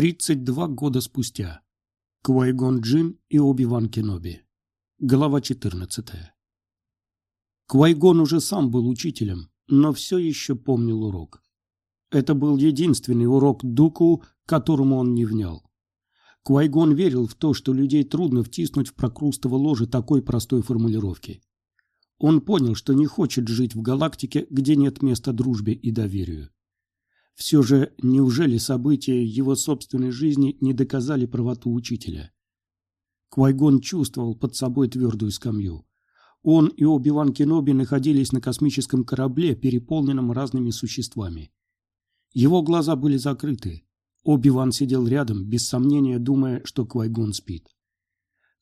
32 года спустя. Квайгон Джин и Оби-Ван Кеноби. Глава 14. Квайгон уже сам был учителем, но все еще помнил урок. Это был единственный урок Дуку, которому он не внял. Квайгон верил в то, что людей трудно втиснуть в прокрустово ложе такой простой формулировки. Он понял, что не хочет жить в галактике, где нет места дружбе и доверию. Все же, неужели события его собственной жизни не доказали правоту учителя? Квайгон чувствовал под собой твердую скамью. Он и Оби-Ван Кеноби находились на космическом корабле, переполненном разными существами. Его глаза были закрыты. Оби-Ван сидел рядом, без сомнения думая, что Квайгон спит.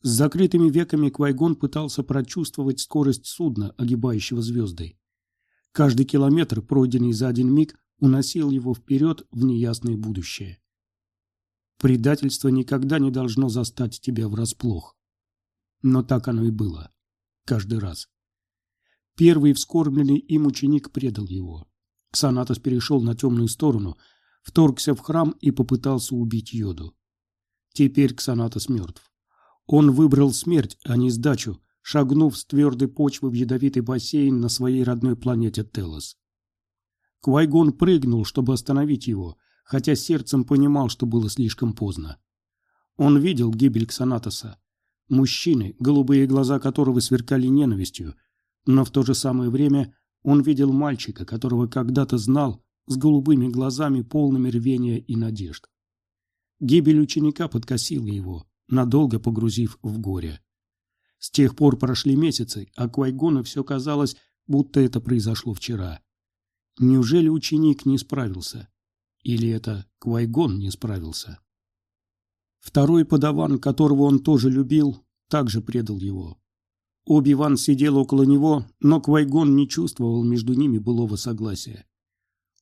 С закрытыми веками Квайгон пытался прочувствовать скорость судна, огибающего звезды. Каждый километр, пройденный за один миг, уносил его вперед в неясное будущее. Предательство никогда не должно застать тебя врасплох. Но так оно и было. Каждый раз. Первый вскормленный им ученик предал его. Ксанатос перешел на темную сторону, вторгся в храм и попытался убить Йоду. Теперь Ксанатос мертв. Он выбрал смерть, а не сдачу, шагнув с твердой почвы в ядовитый бассейн на своей родной планете Телос. Квайгон прыгнул, чтобы остановить его, хотя сердцем понимал, что было слишком поздно. Он видел гибель Ксанатоса. Мужчины, голубые глаза которого сверкали ненавистью, но в то же самое время он видел мальчика, которого когда-то знал, с голубыми глазами, полными рвения и надежд. Гибель ученика подкосила его, надолго погрузив в горе. С тех пор прошли месяцы, а Квайгону все казалось, будто это произошло вчера. Неужели ученик не справился? Или это Квайгон не справился? Второй подаван, которого он тоже любил, также предал его. Оби-Ван сидел около него, но Квайгон не чувствовал между ними былого согласия.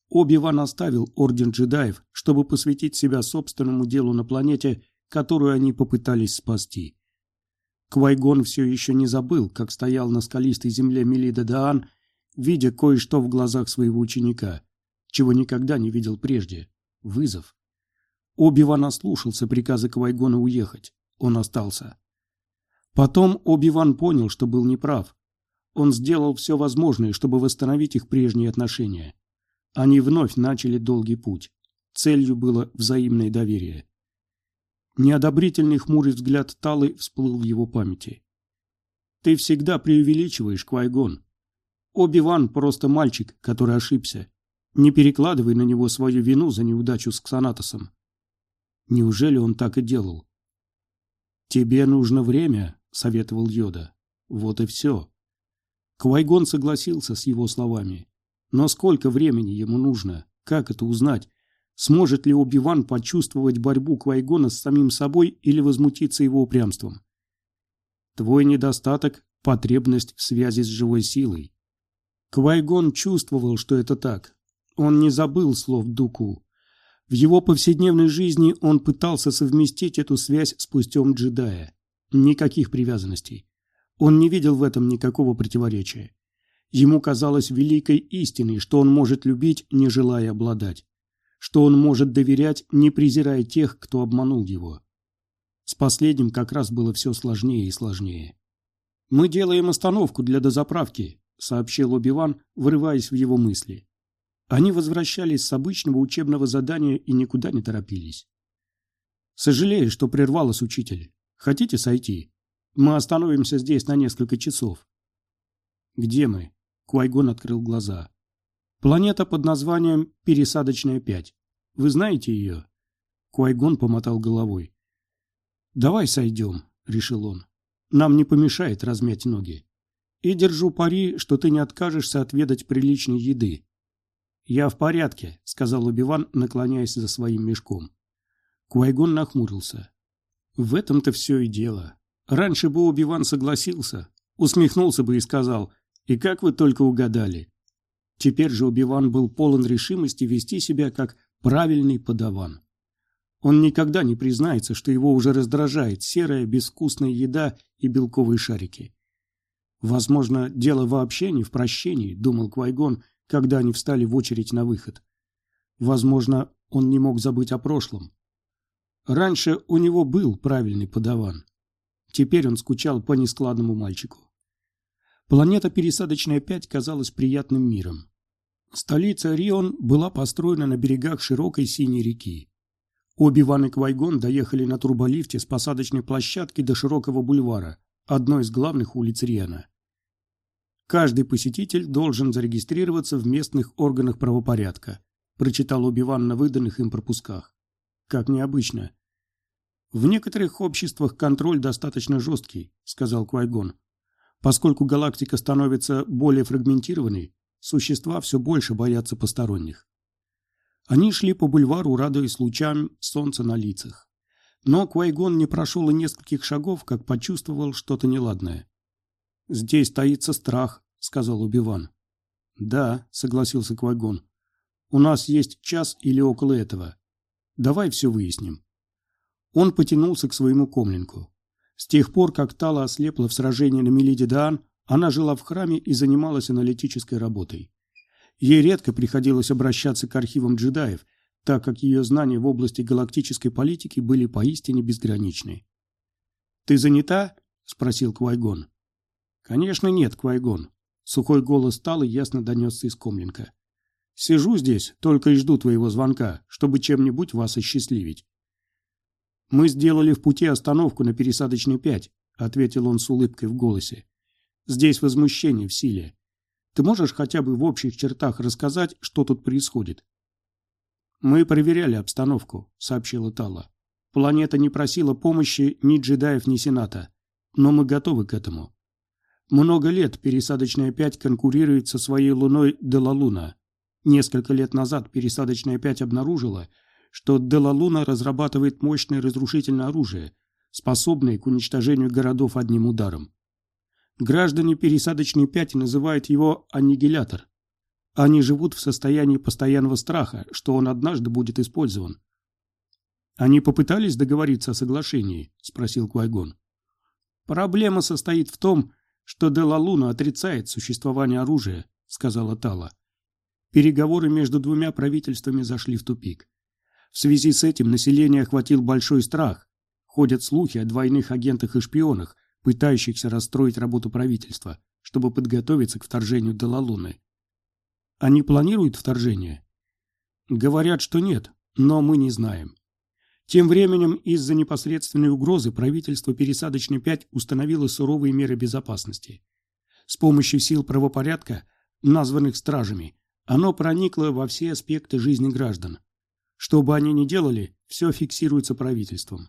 Оби-Ван оставил Орден джедаев, чтобы посвятить себя собственному делу на планете, которую они попытались спасти. Квайгон все еще не забыл, как стоял на скалистой земле Мелида Даан видя кое-что в глазах своего ученика, чего никогда не видел прежде. Вызов. Оби-Ван ослушался приказа Квайгона уехать. Он остался. Потом Оби-Ван понял, что был неправ. Он сделал все возможное, чтобы восстановить их прежние отношения. Они вновь начали долгий путь. Целью было взаимное доверие. Неодобрительный хмурый взгляд Талы всплыл в его памяти. «Ты всегда преувеличиваешь, Квайгон. Оби-Ван просто мальчик, который ошибся. Не перекладывай на него свою вину за неудачу с Ксанатосом. Неужели он так и делал? «Тебе нужно время», — советовал Йода. Вот и все. Квайгон согласился с его словами. Но сколько времени ему нужно? Как это узнать? Сможет ли Оби-Ван почувствовать борьбу Квайгона с самим собой или возмутиться его упрямством? Твой недостаток – потребность в связи с живой силой. Квайгон чувствовал, что это так. Он не забыл слов Дуку. В его повседневной жизни он пытался совместить эту связь с путем джедая. Никаких привязанностей. Он не видел в этом никакого противоречия. Ему казалось великой истиной, что он может любить, не желая обладать. Что он может доверять, не презирая тех, кто обманул его. С последним как раз было все сложнее и сложнее. «Мы делаем остановку для дозаправки», — сообщил Оби-Ван, врываясь в его мысли. Они возвращались с обычного учебного задания и никуда не торопились. «Сожалею, что прервалась учитель. Хотите сойти? Мы остановимся здесь на несколько часов». «Где мы?» — Куайгон открыл глаза. «Планета под названием Пересадочная 5. Вы знаете ее?» Куайгон помотал головой. «Давай сойдем», — решил он. «Нам не помешает размять ноги». И держу пари, что ты не откажешься отведать приличной еды. Я в порядке, сказал Убиван, наклоняясь за своим мешком. Куайгон нахмурился. В этом-то все и дело. Раньше бы Убиван согласился, усмехнулся бы и сказал, и как вы только угадали. Теперь же Убиван был полон решимости вести себя как правильный подаван. Он никогда не признается, что его уже раздражает серая безвкусная еда и белковые шарики. Возможно, дело вообще не в прощении, думал Квайгон, когда они встали в очередь на выход. Возможно, он не мог забыть о прошлом. Раньше у него был правильный подаван. Теперь он скучал по нескладному мальчику. Планета Пересадочная 5 казалась приятным миром. Столица Рион была построена на берегах широкой синей реки. Оби-Ван и Квайгон доехали на турболифте с посадочной площадки до широкого бульвара, одной из главных улиц Риана. Каждый посетитель должен зарегистрироваться в местных органах правопорядка, прочитал Оби-Ван на выданных им пропусках. Как необычно. В некоторых обществах контроль достаточно жесткий, сказал Квайгон. Поскольку галактика становится более фрагментированной, существа все больше боятся посторонних. Они шли по бульвару, радуясь лучам солнца на лицах. Но Квайгон не прошел и нескольких шагов, как почувствовал что-то неладное. «Здесь таится страх», — сказал Убиван. «Да», — согласился Квайгон. «У нас есть час или около этого. Давай все выясним». Он потянулся к своему комлинку. С тех пор, как Тала ослепла в сражении на Мелиде Даан, она жила в храме и занималась аналитической работой. Ей редко приходилось обращаться к архивам джедаев, так как ее знания в области галактической политики были поистине безграничны. «Ты занята?» – спросил Квайгон. «Конечно нет, Квайгон». Сухой голос стал и ясно донесся из комлинка. «Сижу здесь, только и жду твоего звонка, чтобы чем-нибудь вас осчастливить». «Мы сделали в пути остановку на пересадочной 5», — ответил он с улыбкой в голосе. «Здесь возмущение в силе. Ты можешь хотя бы в общих чертах рассказать, что тут происходит?» «Мы проверяли обстановку», — сообщила Тала. «Планета не просила помощи ни джедаев, ни Сената. Но мы готовы к этому. Много лет пересадочная 5 конкурирует со своей луной Делалуна. Несколько лет назад пересадочная 5 обнаружила, что Делалуна разрабатывает мощное разрушительное оружие, способное к уничтожению городов одним ударом. Граждане пересадочной 5 называют его аннигилятор. Они живут в состоянии постоянного страха, что он однажды будет использован. «Они попытались договориться о соглашении?» – спросил Квайгон. «Проблема состоит в том, что Дела Луна отрицает существование оружия, сказала Тала. Переговоры между двумя правительствами зашли в тупик. В связи с этим население охватил большой страх. Ходят слухи о двойных агентах и шпионах, пытающихся расстроить работу правительства, чтобы подготовиться к вторжению Делалуны. Они планируют вторжение? Говорят, что нет, но мы не знаем. Тем временем из-за непосредственной угрозы правительство пересадочной 5 установило суровые меры безопасности. С помощью сил правопорядка, названных стражами, оно проникло во все аспекты жизни граждан. Что бы они ни делали, все фиксируется правительством.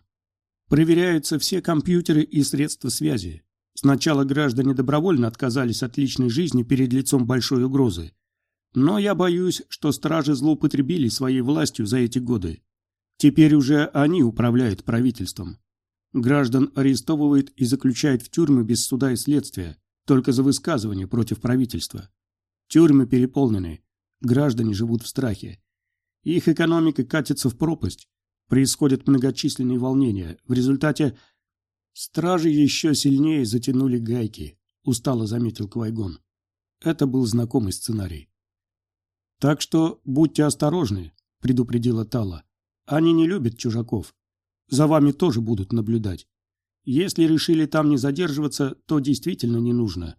Проверяются все компьютеры и средства связи. Сначала граждане добровольно отказались от личной жизни перед лицом большой угрозы. Но я боюсь, что стражи злоупотребили своей властью за эти годы. Теперь уже они управляют правительством. Граждан арестовывают и заключают в тюрьмы без суда и следствия, только за высказывание против правительства. Тюрьмы переполнены, граждане живут в страхе. Их экономика катится в пропасть, происходят многочисленные волнения. В результате стражи еще сильнее затянули гайки, устало заметил Квайгон. Это был знакомый сценарий. «Так что будьте осторожны», — предупредила Тала. Они не любят чужаков. За вами тоже будут наблюдать. Если решили там не задерживаться, то действительно не нужно.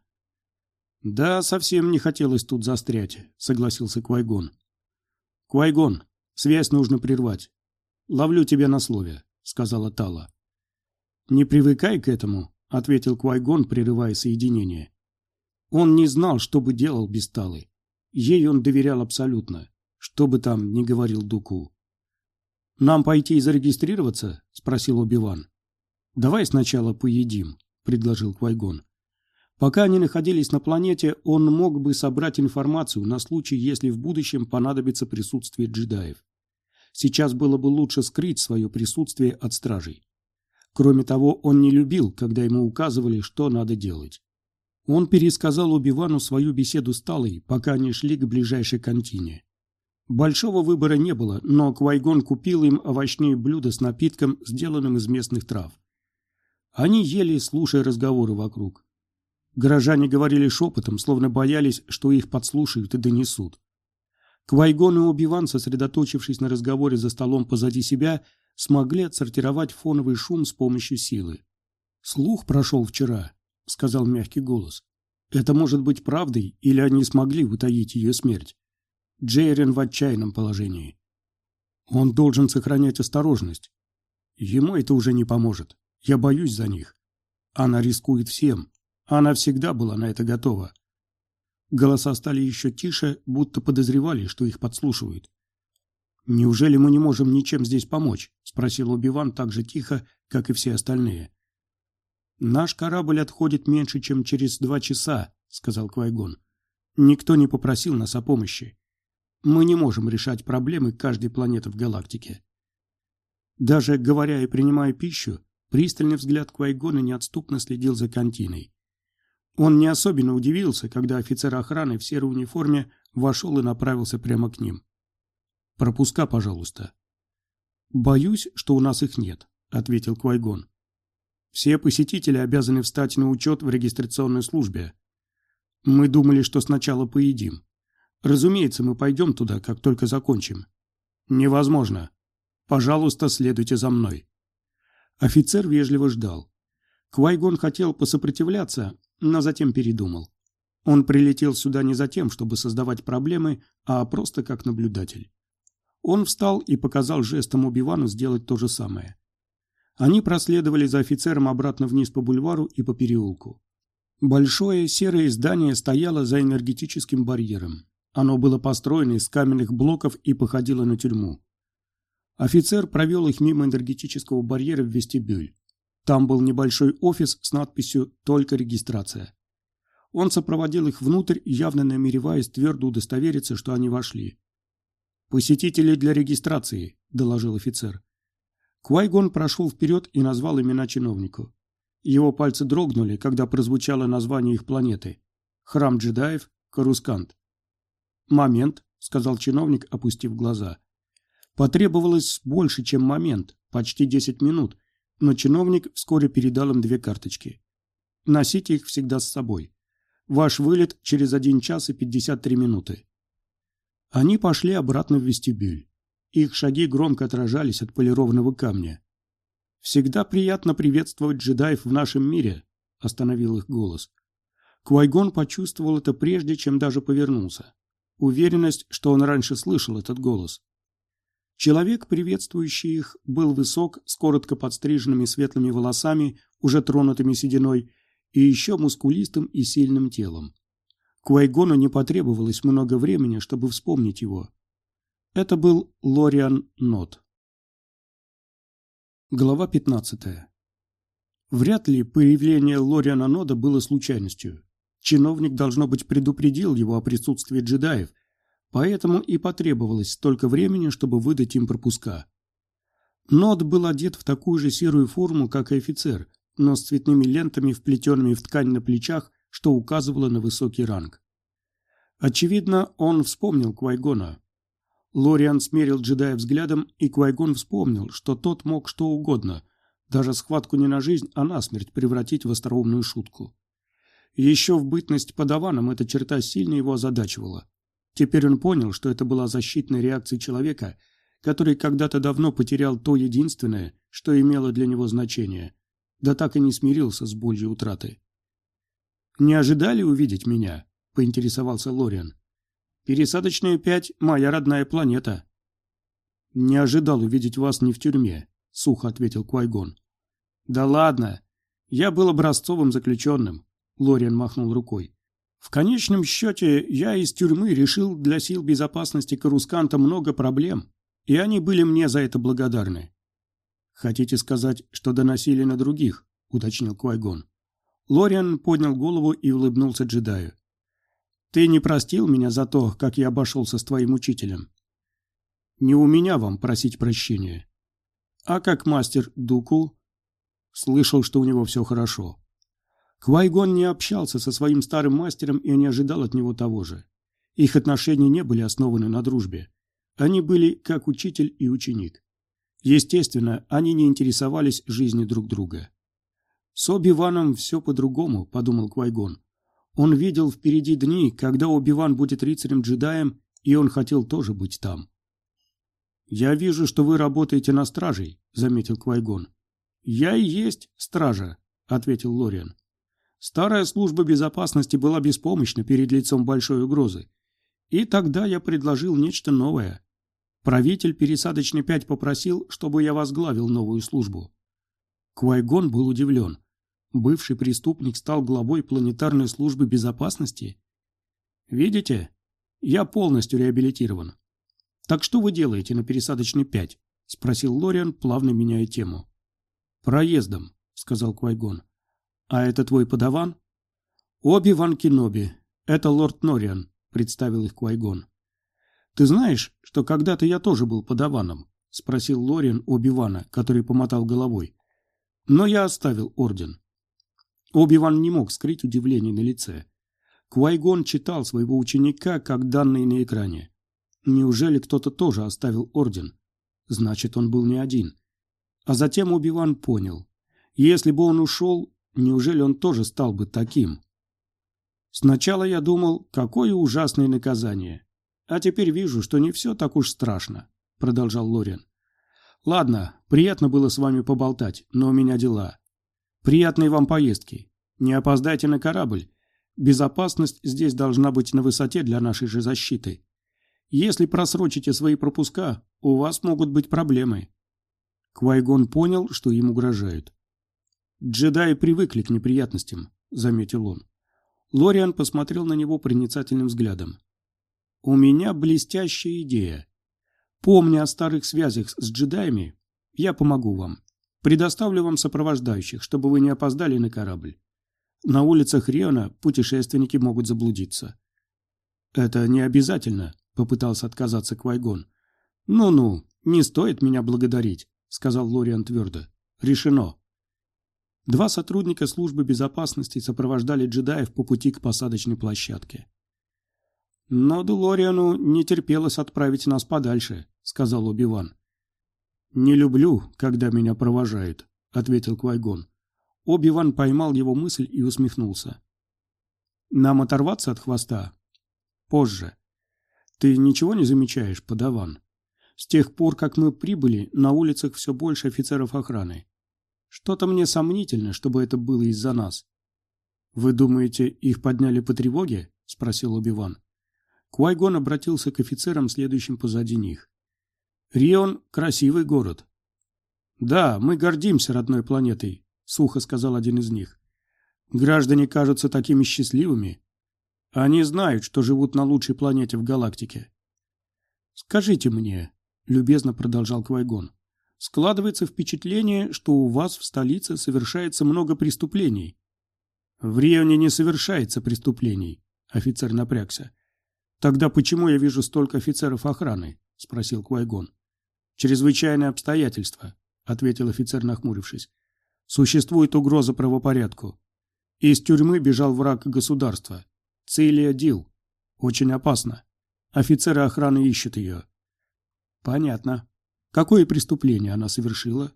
Да, совсем не хотелось тут застрять, согласился Квайгон. Квайгон, связь нужно прервать. Ловлю тебя на слове, сказала Тала. Не привыкай к этому, ответил Квайгон, прерывая соединение. Он не знал, что бы делал без Талы. Ей он доверял абсолютно, что бы там ни говорил Дуку. «Нам пойти и зарегистрироваться?» – спросил Оби-Ван. «Давай сначала поедим», – предложил Квайгон. Пока они находились на планете, он мог бы собрать информацию на случай, если в будущем понадобится присутствие джедаев. Сейчас было бы лучше скрыть свое присутствие от стражей. Кроме того, он не любил, когда ему указывали, что надо делать. Он пересказал Оби-Вану свою беседу с Талой, пока они шли к ближайшей контине. Большого выбора не было, но Квайгон купил им овощные блюда с напитком, сделанным из местных трав. Они ели, слушая разговоры вокруг. Горожане говорили шепотом, словно боялись, что их подслушают и донесут. Квайгон и Оби-Ван, сосредоточившись на разговоре за столом позади себя, смогли отсортировать фоновый шум с помощью силы. «Слух прошел вчера», — сказал мягкий голос. «Это может быть правдой, или они смогли утаить ее смерть. Джейрен в отчаянном положении. Он должен сохранять осторожность. Ему это уже не поможет. Я боюсь за них. Она рискует всем. Она всегда была на это готова. Голоса стали еще тише, будто подозревали, что их подслушивают. «Неужели мы не можем ничем здесь помочь?» – спросил Убиван так же тихо, как и все остальные. «Наш корабль отходит меньше, чем через два часа», – сказал Квайгон. «Никто не попросил нас о помощи. Мы не можем решать проблемы каждой планеты в галактике». Даже говоря и принимая пищу, пристальный взгляд Квайгона неотступно следил за континой. Он не особенно удивился, когда офицер охраны в серой униформе вошел и направился прямо к ним. «Пропуска, пожалуйста». «Боюсь, что у нас их нет», — ответил Квайгон. «Все посетители обязаны встать на учет в регистрационной службе. Мы думали, что сначала поедим. Разумеется, мы пойдем туда, как только закончим». «Невозможно. Пожалуйста, следуйте за мной». Офицер вежливо ждал. Квайгон хотел посопротивляться, но затем передумал. Он прилетел сюда не за тем, чтобы создавать проблемы, а просто как наблюдатель. Он встал и показал жестом Убивану сделать то же самое. Они проследовали за офицером обратно вниз по бульвару и по переулку. Большое серое здание стояло за энергетическим барьером. Оно было построено из каменных блоков и походило на тюрьму. Офицер провел их мимо энергетического барьера в вестибюль. Там был небольшой офис с надписью «Только регистрация». Он сопроводил их внутрь, явно намереваясь твердо удостовериться, что они вошли. «Посетители для регистрации», – доложил офицер. Квайгон прошел вперед и назвал имена чиновнику. Его пальцы дрогнули, когда прозвучало название их планеты. Храм джедаев, Карускант. «Момент», — сказал чиновник, опустив глаза. Потребовалось больше, чем момент, почти десять минут, но чиновник вскоре передал им две карточки. Носите их всегда с собой. Ваш вылет через один час и пятьдесят три минуты. Они пошли обратно в вестибюль. Их шаги громко отражались от полированного камня. «Всегда приятно приветствовать джедаев в нашем мире», — остановил их голос. Квайгон почувствовал это прежде, чем даже повернулся. Уверенность, что он раньше слышал этот голос. Человек, приветствующий их, был высок, с коротко подстриженными светлыми волосами, уже тронутыми сединой, и еще мускулистым и сильным телом. Куайгону не потребовалось много времени, чтобы вспомнить его. Это был Лориан Нот. Глава 15. Вряд ли появление Лориана Нода было случайностью. Чиновник, должно быть, предупредил его о присутствии джедаев, Поэтому и потребовалось столько времени, чтобы выдать им пропуска. Нод был одет в такую же серую форму, как и офицер, но с цветными лентами, вплетенными в ткань на плечах, что указывало на высокий ранг. Очевидно, он вспомнил Квайгона. Лориан смерил джедая взглядом, и Квайгон вспомнил, что тот мог что угодно, даже схватку не на жизнь, а на смерть превратить в остроумную шутку. Еще в бытность подаваном эта черта сильно его озадачивала. Теперь он понял, что это была защитная реакция человека, который когда-то давно потерял то единственное, что имело для него значение, да так и не смирился с болью утраты. «Не ожидали увидеть меня?» – поинтересовался Лориан. «Пересадочная пять – моя родная планета». «Не ожидал увидеть вас не в тюрьме», – сухо ответил Квайгон. «Да ладно. Я был образцовым заключенным», – Лориан махнул рукой. В конечном счете, я из тюрьмы решил для сил безопасности Карусканта много проблем, и они были мне за это благодарны. «Хотите сказать, что доносили на других?» — уточнил Квайгон. Лориан поднял голову и улыбнулся джедаю. «Ты не простил меня за то, как я обошелся с твоим учителем?» «Не у меня вам просить прощения. А как мастер Дуку?» «Слышал, что у него все хорошо. Квайгон не общался со своим старым мастером и не ожидал от него того же. Их отношения не были основаны на дружбе. Они были как учитель и ученик. Естественно, они не интересовались жизнью друг друга. С Оби-Ваном все по-другому, подумал Квайгон. Он видел впереди дни, когда Оби-Ван будет рыцарем-джедаем, и он хотел тоже быть там. «Я вижу, что вы работаете на стражей», — заметил Квайгон. «Я и есть стража», — ответил Лориан. «Старая служба безопасности была беспомощна перед лицом большой угрозы. И тогда я предложил нечто новое. Правитель пересадочный пять попросил, чтобы я возглавил новую службу». Квайгон был удивлен. Бывший преступник стал главой планетарной службы безопасности? «Видите, я полностью реабилитирован. «Так что вы делаете на пересадочной 5?» — спросил Лориан, плавно меняя тему. «Проездом», — сказал Квайгон. «А это твой подаван?» «Оби-Ван Кеноби. Это лорд Нориан», — представил их Квайгон. «Ты знаешь, что когда-то я тоже был подаваном?» — спросил Лориан Оби-Вана, который помотал головой. «Но я оставил орден». Оби-Ван не мог скрыть удивление на лице. Квайгон читал своего ученика как данные на экране. Неужели кто-то тоже оставил орден? Значит, он был не один. А затем Убиван понял. Если бы он ушел, неужели он тоже стал бы таким? Сначала я думал, какое ужасное наказание. А теперь вижу, что не все так уж страшно, продолжал Лориан. Ладно, приятно было с вами поболтать, но у меня дела. Приятной вам поездки. Не опоздайте на корабль. Безопасность здесь должна быть на высоте для нашей же защиты. Если просрочите свои пропуска, у вас могут быть проблемы. Квайгон понял, что им угрожают. Джедаи привыкли к неприятностям, заметил он. Лориан посмотрел на него проницательным взглядом. У меня блестящая идея. Помня о старых связях с джедаями, я помогу вам. Предоставлю вам сопровождающих, чтобы вы не опоздали на корабль. На улицах Риона путешественники могут заблудиться. Это не обязательно, Попытался отказаться Квайгон. «Ну-ну, не стоит меня благодарить», — сказал Лориан твердо. «Решено». Два сотрудника службы безопасности сопровождали джедаев по пути к посадочной площадке. «Но Дулориану не терпелось отправить нас подальше», — сказал Оби-Ван. «Не люблю, когда меня провожают», — ответил Квайгон. Оби-Ван поймал его мысль и усмехнулся. «Нам оторваться от хвоста?» «Позже. Ты ничего не замечаешь, подаван? С тех пор, как мы прибыли, на улицах все больше офицеров охраны. Что-то мне сомнительно, чтобы это было из-за нас. Вы думаете, их подняли по тревоге? Спросил Убиван. Куайгон обратился к офицерам, следующим позади них. Рион – красивый город. Да, мы гордимся родной планетой, сухо сказал один из них. Граждане кажутся такими счастливыми. Они знают, что живут на лучшей планете в галактике. Скажите мне, любезно продолжал Квайгон, складывается впечатление, что у вас в столице совершается много преступлений. В Рионе не совершается преступлений, офицер напрягся. Тогда почему я вижу столько офицеров охраны? спросил Квайгон. Чрезвычайные обстоятельства, ответил офицер, нахмурившись. Существует угроза правопорядку. Из тюрьмы бежал враг государства. Целия Дил. Очень опасно. Офицеры охраны ищут ее. Понятно. Какое преступление она совершила?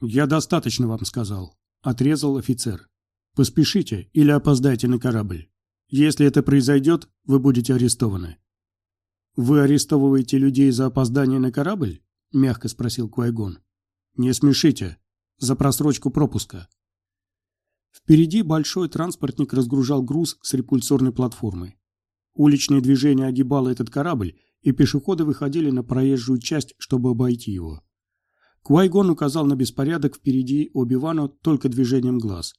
Я достаточно вам сказал. Отрезал офицер. Поспешите или опоздайте на корабль. Если это произойдет, вы будете арестованы. Вы арестовываете людей за опоздание на корабль? Мягко спросил Куайгон. Не смешите. За просрочку пропуска. Впереди большой транспортник разгружал груз с репульсорной платформы. Уличное движение огибало этот корабль, и пешеходы выходили на проезжую часть, чтобы обойти его. Квайгон указал на беспорядок впереди Оби-Вану только движением глаз.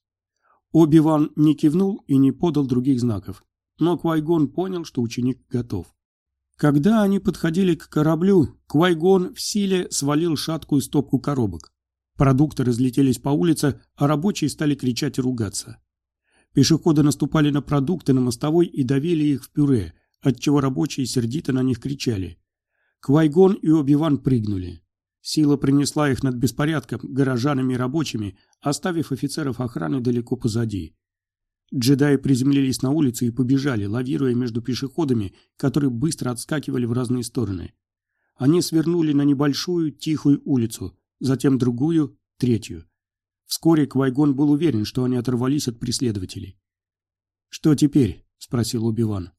Оби-Ван не кивнул и не подал других знаков, но Квайгон понял, что ученик готов. Когда они подходили к кораблю, Квайгон в силе свалил шаткую стопку коробок. Продукты разлетелись по улице, а рабочие стали кричать и ругаться. Пешеходы наступали на продукты на мостовой и давили их в пюре, отчего рабочие сердито на них кричали. Квайгон и Оби-Ван прыгнули. Сила принесла их над беспорядком, горожанами и рабочими, оставив офицеров охраны далеко позади. Джедаи приземлились на улице и побежали, лавируя между пешеходами, которые быстро отскакивали в разные стороны. Они свернули на небольшую, тихую улицу, затем другую, третью. Вскоре Квайгон был уверен, что они оторвались от преследователей. «Что теперь?» – спросил Убиван.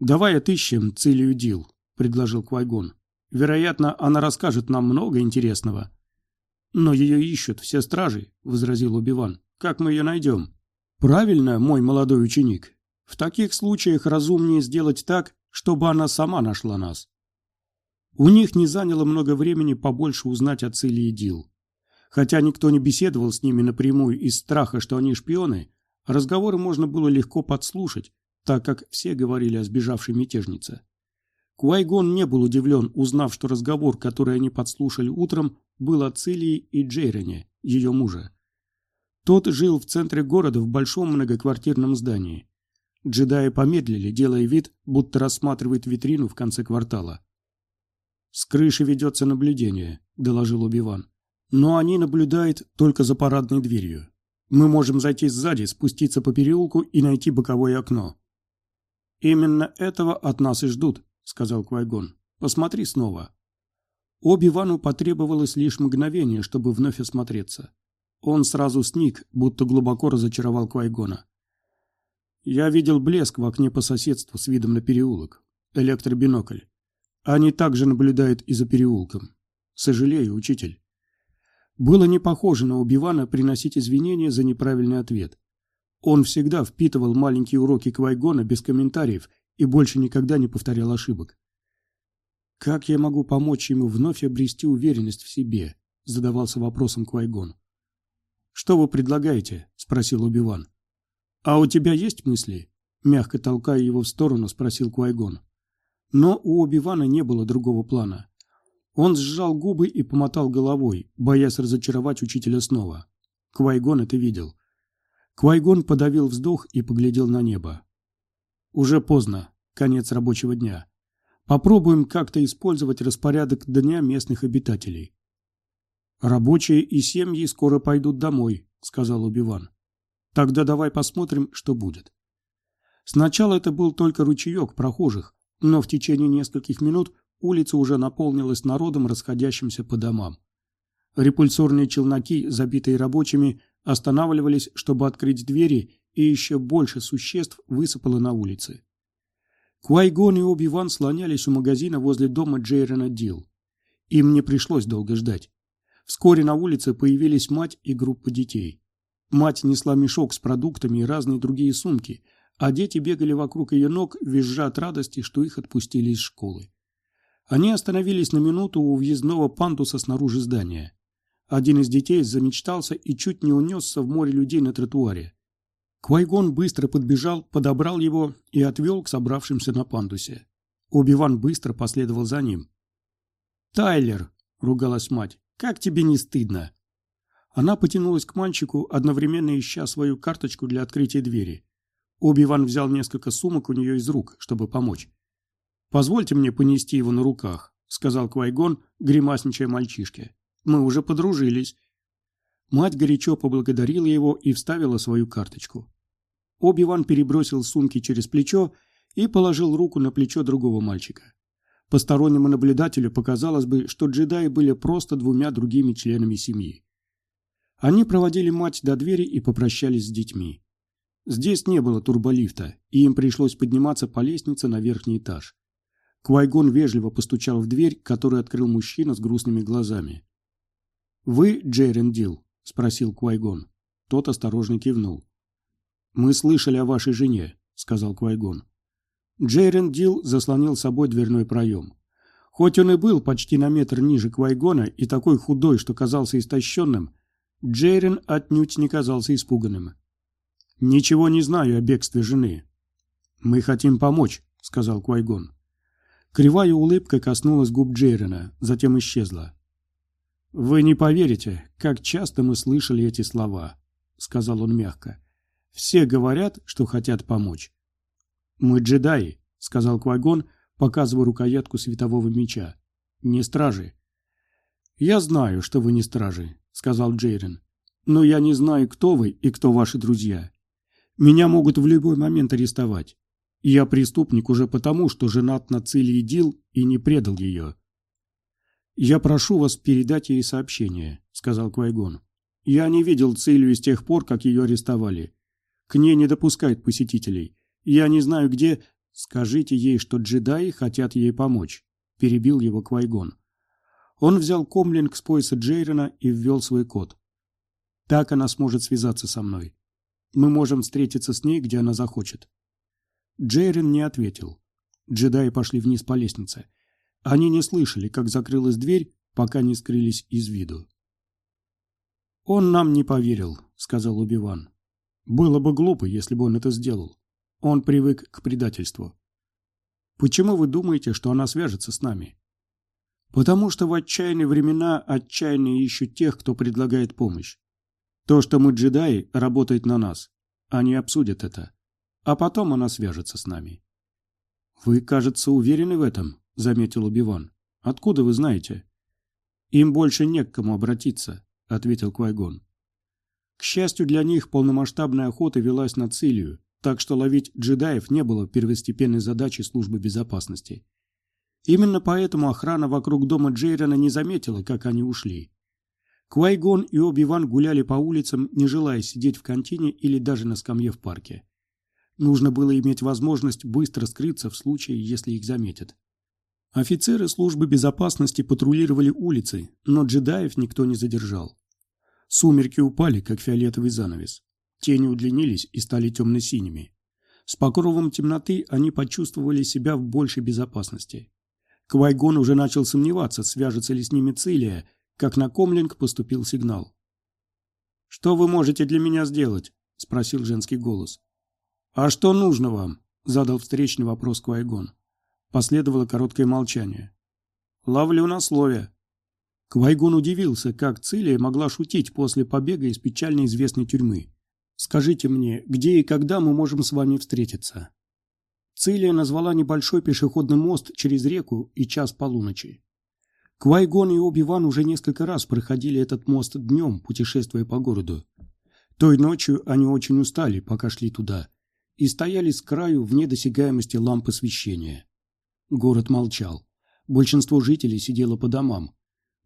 «Давай отыщем Цилию Дил», — предложил Квайгон. «Вероятно, она расскажет нам много интересного». «Но ее ищут все стражи», — возразил Убиван. «Как мы ее найдем?» «Правильно, мой молодой ученик. В таких случаях разумнее сделать так, чтобы она сама нашла нас». У них не заняло много времени побольше узнать о Цилии Дил. Хотя никто не беседовал с ними напрямую из страха, что они шпионы, разговоры можно было легко подслушать, так как все говорили о сбежавшей мятежнице. Куайгон не был удивлен, узнав, что разговор, который они подслушали утром, был о Цилии и Джейрене, ее мужа. Тот жил в центре города в большом многоквартирном здании. Джедаи помедлили, делая вид, будто рассматривает витрину в конце квартала. «С крыши ведется наблюдение», — доложил Убиван. «Но они наблюдают только за парадной дверью. Мы можем зайти сзади, спуститься по переулку и найти боковое окно. «Именно этого от нас и ждут», — сказал Квайгон. «Посмотри снова». Оби-Вану потребовалось лишь мгновение, чтобы вновь осмотреться. Он сразу сник, будто глубоко разочаровал Квайгона. «Я видел блеск в окне по соседству с видом на переулок. Электробинокль. Они также наблюдают и за переулком. Сожалею, учитель». Было не похоже на Убивана приносить извинения за неправильный ответ. Он всегда впитывал маленькие уроки Квайгона без комментариев и больше никогда не повторял ошибок. «Как я могу помочь ему вновь обрести уверенность в себе?» – задавался вопросом Квайгон. «Что вы предлагаете?» – спросил Убиван. «А у тебя есть мысли?» – мягко толкая его в сторону, спросил Квайгон. Но у Убивана не было другого плана. Он сжал губы и помотал головой, боясь разочаровать учителя снова. Квайгон это видел. Квайгон подавил вздох и поглядел на небо. Уже поздно, конец рабочего дня. Попробуем как-то использовать распорядок дня местных обитателей. Рабочие и семьи скоро пойдут домой, сказал Убиван. Тогда давай посмотрим, что будет. Сначала это был только ручеек прохожих, но в течение нескольких минут улица уже наполнилась народом, расходящимся по домам. Репульсорные челноки, забитые рабочими, останавливались, чтобы открыть двери, и еще больше существ высыпало на улицы. Куайгон и Оби-Ван слонялись у магазина возле дома Джейрена Дил. Им не пришлось долго ждать. Вскоре на улице появились мать и группа детей. Мать несла мешок с продуктами и разные другие сумки, а дети бегали вокруг ее ног, визжа от радости, что их отпустили из школы. Они остановились на минуту у въездного пандуса снаружи здания. Один из детей замечтался и чуть не унесся в море людей на тротуаре. Квайгон быстро подбежал, подобрал его и отвел к собравшимся на пандусе. Оби-Ван быстро последовал за ним. «Тайлер!» — ругалась мать. «Как тебе не стыдно?» Она потянулась к мальчику, одновременно ища свою карточку для открытия двери. Оби-Ван взял несколько сумок у нее из рук, чтобы помочь. «Позвольте мне понести его на руках», — сказал Квайгон, гримасничая мальчишке. Мы уже подружились». Мать горячо поблагодарила его и вставила свою карточку. Оби-Ван перебросил сумки через плечо и положил руку на плечо другого мальчика. Постороннему наблюдателю показалось бы, что джедаи были просто двумя другими членами семьи. Они проводили мать до двери и попрощались с детьми. Здесь не было турболифта, и им пришлось подниматься по лестнице на верхний этаж. Квайгон вежливо постучал в дверь, которую открыл мужчина с грустными глазами. «Вы Джейрен Дил?» – спросил Квайгон. Тот осторожно кивнул. «Мы слышали о вашей жене», – сказал Квайгон. Джейрен Дил заслонил собой дверной проем. Хоть он и был почти на метр ниже Квайгона и такой худой, что казался истощенным, Джейрен отнюдь не казался испуганным. «Ничего не знаю о бегстве жены». «Мы хотим помочь», — сказал Квайгон. Кривая улыбка коснулась губ Джейрена, затем исчезла. «Вы не поверите, как часто мы слышали эти слова», — сказал он мягко. «Все говорят, что хотят помочь». «Мы джедаи», — сказал Квагон, показывая рукоятку светового меча. «Не стражи». «Я знаю, что вы не стражи», — сказал Джейрен. «Но я не знаю, кто вы и кто ваши друзья. Меня могут в любой момент арестовать. Я преступник уже потому, что женат на Цилии Дил и не предал ее. «Я прошу вас передать ей сообщение», — сказал Квайгон. «Я не видел Цилию с тех пор, как ее арестовали. К ней не допускают посетителей. Я не знаю, где...» «Скажите ей, что джедаи хотят ей помочь», — перебил его Квайгон. Он взял комлинг с пояса Джейрена и ввел свой код. Так она сможет связаться со мной. Мы можем встретиться с ней, где она захочет. Джейрен не ответил. Джедаи пошли вниз по лестнице. Они не слышали, как закрылась дверь, пока не скрылись из виду. «Он нам не поверил», — сказал Убиван. «Было бы глупо, если бы он это сделал. Он привык к предательству. Почему вы думаете, что она свяжется с нами? Потому что в отчаянные времена отчаянные ищут тех, кто предлагает помощь. То, что мы джедаи, работает на нас. Они обсудят это. А потом она свяжется с нами. «Вы, кажется, уверены в этом», — заметил Убиван. «Откуда вы знаете?» «Им больше не к кому обратиться», — ответил Квайгон. К счастью для них, полномасштабная охота велась на Цилию, так что ловить джедаев не было первостепенной задачей службы безопасности. Именно поэтому охрана вокруг дома Джейрена не заметила, как они ушли. Квайгон и Оби-Ван гуляли по улицам, не желая сидеть в контине или даже на скамье в парке. Нужно было иметь возможность быстро скрыться в случае, если их заметят. Офицеры службы безопасности патрулировали улицы, но джедаев никто не задержал. Сумерки упали, как фиолетовый занавес. Тени удлинились и стали темно-синими. С покровом темноты они почувствовали себя в большей безопасности. Квайгон уже начал сомневаться, свяжется ли с ними Цилия, как на комлинг поступил сигнал. «Что вы можете для меня сделать?» – спросил женский голос. «А что нужно вам?» – задал встречный вопрос Квайгон. Последовало короткое молчание. «Ловлю на слове». Квайгон удивился, как Цилия могла шутить после побега из печально известной тюрьмы. «Скажите мне, где и когда мы можем с вами встретиться?» Цилия назвала небольшой пешеходный мост через реку и час полуночи. Квайгон и Оби-Ван уже несколько раз проходили этот мост днем, путешествуя по городу. Той ночью они очень устали, пока шли туда, и стояли с краю вне досягаемости лампы освещения. Город молчал. Большинство жителей сидело по домам.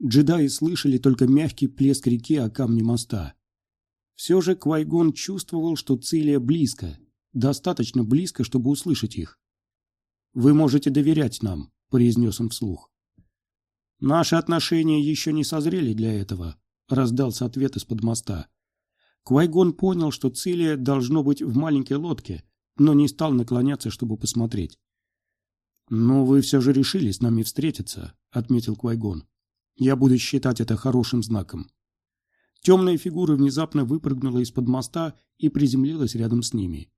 Джедаи слышали только мягкий плеск реки о камне моста. Все же Квайгон чувствовал, что Цилия близко, достаточно близко, чтобы услышать их. «Вы можете доверять нам», — произнес он вслух. «Наши отношения еще не созрели для этого», — раздался ответ из-под моста. Квайгон понял, что Цилия должно быть в маленькой лодке, но не стал наклоняться, чтобы посмотреть. «Но вы все же решили с нами встретиться», — отметил Квайгон. «Я буду считать это хорошим знаком». Темная фигура внезапно выпрыгнула из-под моста и приземлилась рядом с ними.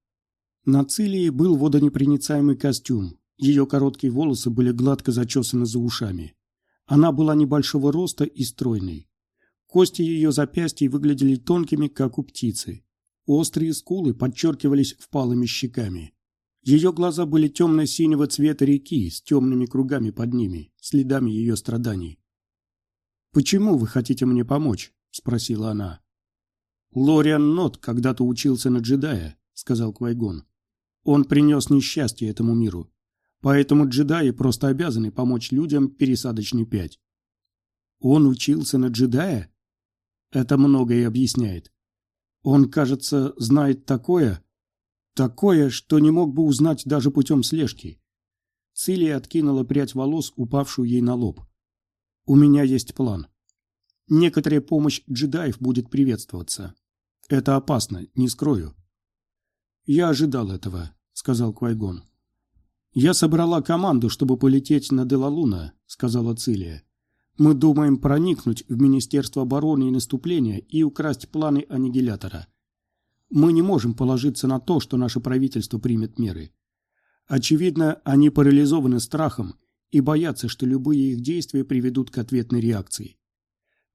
На Цилии был водонепроницаемый костюм, ее короткие волосы были гладко зачесаны за ушами. Она была небольшого роста и стройной. Кости ее запястья выглядели тонкими, как у птицы. Острые скулы подчеркивались впалыми щеками. Ее глаза были темно-синего цвета реки с темными кругами под ними, следами ее страданий. «Почему вы хотите мне помочь?» – спросила она. «Лориан Нот когда-то учился на джедая», – сказал Квайгон. «Он принес несчастье этому миру. Поэтому джедаи просто обязаны помочь людям пересадочный пять. Он учился на джедая? Это многое объясняет. Он, кажется, знает такое, такое, что не мог бы узнать даже путем слежки. Цилия откинула прядь волос, упавшую ей на лоб. «У меня есть план. Некоторая помощь джедаев будет приветствоваться. Это опасно, не скрою». «Я ожидал этого», — сказал Квайгон. «Я собрала команду, чтобы полететь на Делалуна», — сказала Цилия. «Мы думаем проникнуть в Министерство обороны и наступления и украсть планы аннигилятора. Мы не можем положиться на то, что наше правительство примет меры. Очевидно, они парализованы страхом и боятся, что любые их действия приведут к ответной реакции.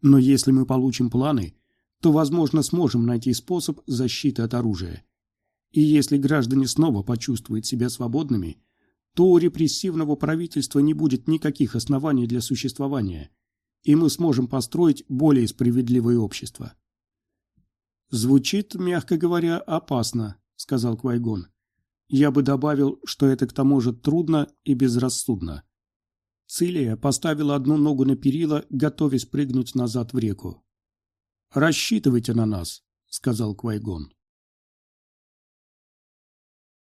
Но если мы получим планы, то, возможно, сможем найти способ защиты от оружия. И если граждане снова почувствуют себя свободными – то у репрессивного правительства не будет никаких оснований для существования, и мы сможем построить более справедливое общество. «Звучит, мягко говоря, опасно», — сказал Квайгон. «Я бы добавил, что это к тому же трудно и безрассудно». Цилия поставила одну ногу на перила, готовясь прыгнуть назад в реку. «Рассчитывайте на нас», — сказал Квайгон.